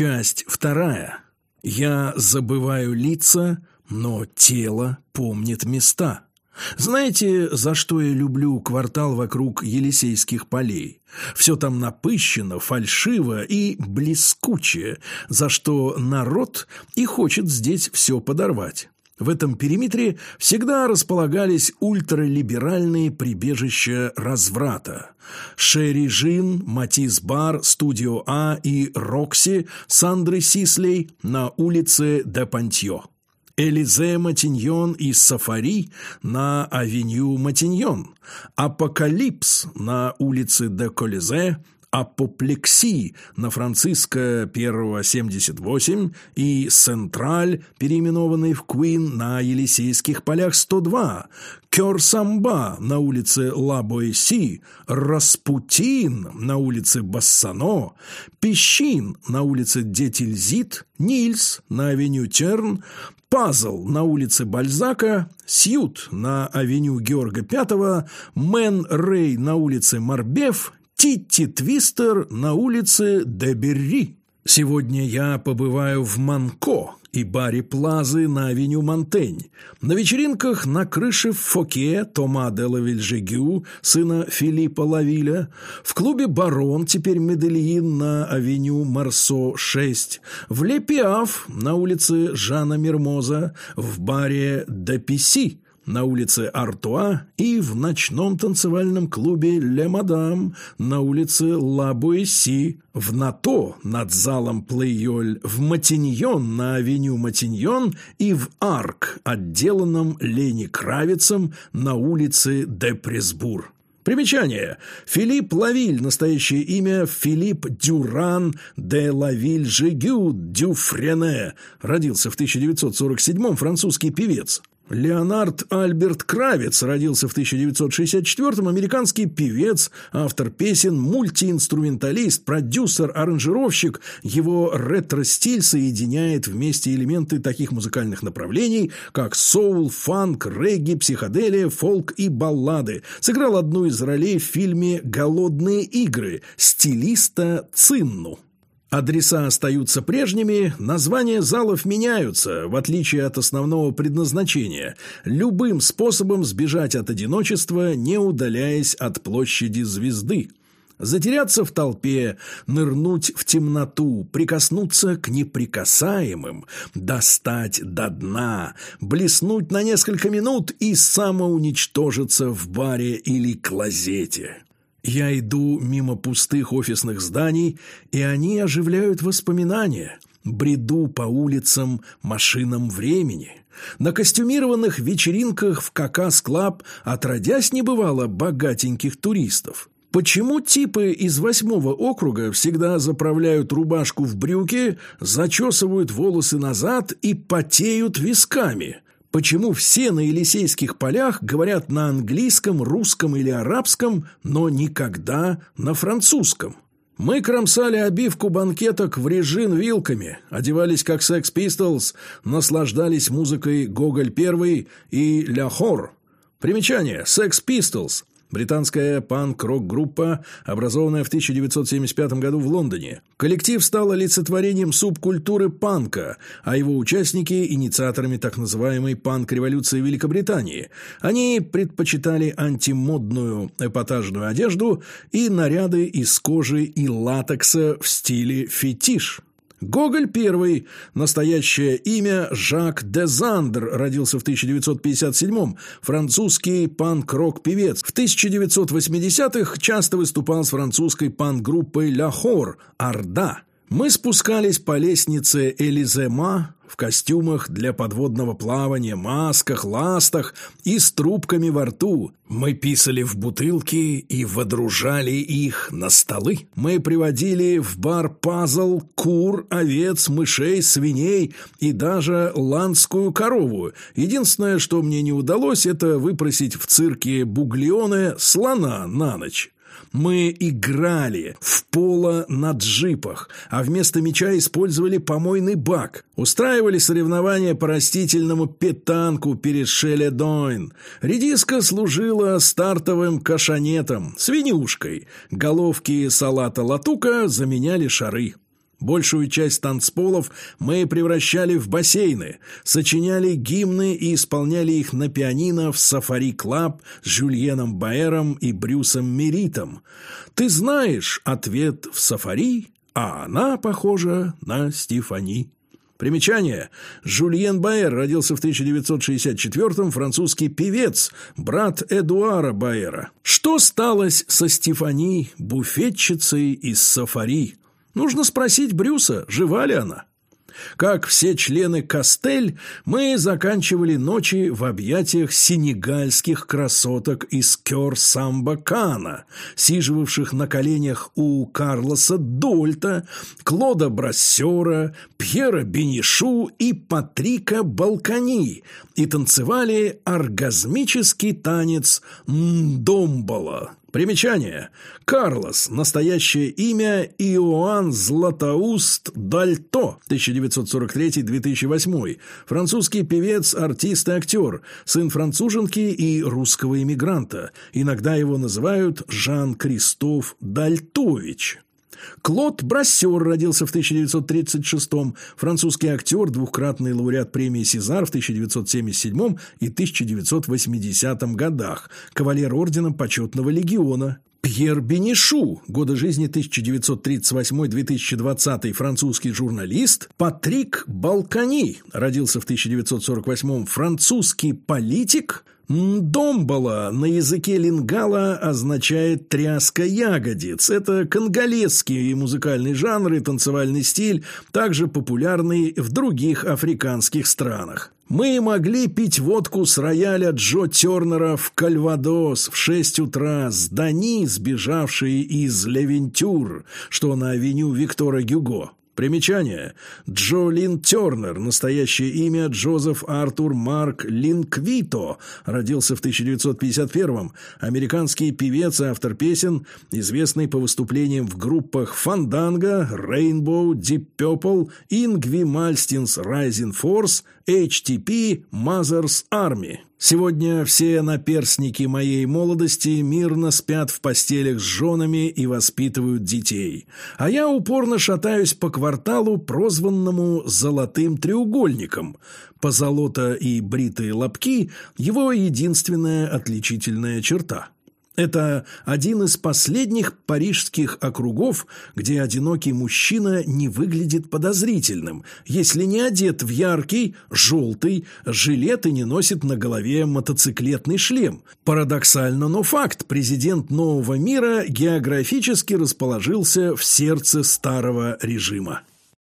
Часть вторая. Я забываю лица, но тело помнит места. Знаете, за что я люблю квартал вокруг Елисейских полей? Все там напыщено, фальшиво и блескуче, за что народ и хочет здесь все подорвать. В этом периметре всегда располагались ультралиберальные прибежища разврата. Chez Régine, Mathis Bar, Studio A и Рокси Сандры Сислей на улице де Понтьё. Элизе Матиньон и Сафари на авеню Матиньон, Апокалипс на улице де Колизе, Апоплексии на Франциско 1-78 и Central, переименованный в Queen на Елисейских полях 102, Keur Samba на улице Ла-Боэси, Распутин на улице Бассано, Пещин на улице де Тильзит, Niel's на авеню Терн, Puzzle на улице Бальзака, Suite на авеню Георга V, Man Ray на улице Марбеф, Titty Twister на улице де Берри. Сегодня я побываю в Manko и баре Плазы на авеню Монтень, на вечеринках на крыше в Фоке Тома де Лавильжегю, сына Филиппа Лавиля, в клубе «Барон», теперь Медельин на авеню Марсо 6, в Лепиаф на улице Жана Мермоза, в баре «Деписи», на улице Артуа и в ночном танцевальном клубе «Ле Мадам» на улице Ла Буэси, в Нато над залом Плейоль, в Матиньон на авеню Матиньон и в Арк, отделанном Лени Кравицем на улице де Пресбур. Примечание. Филипп Лавиль, настоящее имя Филипп Дюран де Лавиль Жегю Дюфрене, родился в 1947 французский певец. Леонард Альберт Кравец родился в 1964-м, американский певец, автор песен, мультиинструменталист, продюсер, аранжировщик. Его ретро-стиль соединяет вместе элементы таких музыкальных направлений, как соул, фанк, регги, психоделия, фолк и баллады. Сыграл одну из ролей в фильме «Голодные игры» стилиста Цинну. Адреса остаются прежними, названия залов меняются, в отличие от основного предназначения, любым способом сбежать от одиночества, не удаляясь от площади звезды. Затеряться в толпе, нырнуть в темноту, прикоснуться к неприкасаемым, достать до дна, блеснуть на несколько минут и самоуничтожиться в баре или клозете. Я иду мимо пустых офисных зданий, и они оживляют воспоминания. Бреду по улицам, машинам времени. На костюмированных вечеринках в Caca's Club отродясь не бывало богатеньких туристов. Почему типы из восьмого округа всегда заправляют рубашку в брюки, зачесывают волосы назад и потеют висками – почему все на Елисейских полях говорят на английском, русском или арабском, но никогда на французском. Мы кромсали обивку банкеток в режим вилками, одевались как Sex Pistols, наслаждались музыкой Гоголь Первый и Ля Хор. Примечание. Sex Pistols Британская панк-рок-группа, образованная в 1975 году в Лондоне. Коллектив стал олицетворением субкультуры панка, а его участники – инициаторами так называемой панк-революции Великобритании. Они предпочитали антимодную эпатажную одежду и наряды из кожи и латекса в стиле фетиш. Гоголь первый, настоящее имя Жак Дезандр, родился в 1957-м, французский панк-рок-певец. В 1980-х часто выступал с французской панк-группой «Ля Хор» «Орда». Мы спускались по лестнице Элизема в костюмах для подводного плавания, масках, ластах и с трубками во рту. Мы писали в бутылки и водружали их на столы. Мы приводили в бар пазл кур, овец, мышей, свиней и даже ландскую корову. Единственное, что мне не удалось, это выпросить в цирке Буглионе слона на ночь. Мы играли в поло на джипах, а вместо мяча использовали помойный бак. Устраивали соревнования по растительному питанку перед Шеледойн. Редиска служила стартовым кошонетом, свинюшкой. Головки салата латука заменяли шары. Большую часть танцполов мы превращали в бассейны, сочиняли гимны и исполняли их на пианино в «Safari Club» с Жюльеном Баэром и Брюсом Меритом. Ты знаешь ответ в «Сафари», а она похожа на Стефани. Примечание. Жюльен Баэр родился в 1964-м, французский певец, брат Эдуара Баэра. Что сталось со Стефани, буфетчицей из Сафари? Нужно спросить Брюса, жива ли она. Как все члены Костель, мы заканчивали ночи в объятиях сенегальских красоток из Кёр-Самбакана, сиживавших на коленях у Карлоса Дольта, Клода Брассера, Пьера Бенишу и Патрика Балкани и танцевали оргазмический танец Мдомбала. Примечание. Карлос. Настоящее имя Иоанн Златоуст Дальто. 1943-2008. Французский певец, артист и актер. Сын француженки и русского иммигранта. Иногда его называют Жан-Кристоф Дальтович. Клод Брассер родился в 1936-м, французский актер, двукратный лауреат премии «Сезар» в 1977 и 1980 годах, кавалер ордена почетного легиона. Пьер Бенишу, годы жизни 1938-2020, французский журналист. Патрик Балкани, родился в 1948-м, французский политик. Домбала на языке лингала означает «тряска ягодиц». Это конголезский музыкальный жанр и танцевальный стиль, также популярный в других африканских странах. Мы могли пить водку с рояля Джо Тернера в Кальвадос в шесть утра с Дани, сбежавшей из Левентюр, что на авеню Виктора Гюго. Примечание. Джо Лин Тернер, настоящее имя Джозеф Артур Марк Линквито, родился в 1951-м. Американский певец и автор песен, известный по выступлениям в группах «Фанданго», «Рейнбоу», «Deep Purple», «Ингви Мальстинс Rising Force», «HTP», «Mother's Army». Сегодня все наперсники моей молодости мирно спят в постелях с женами и воспитывают детей, а я упорно шатаюсь по кварталу, прозванному «золотым треугольником». Позолота и бритые лобки – его единственная отличительная черта – это один из последних парижских округов, где одинокий мужчина не выглядит подозрительным, если не одет в яркий, желтый жилет и не носит на голове мотоциклетный шлем. Парадоксально, но факт, президент нового мира географически расположился в сердце старого режима.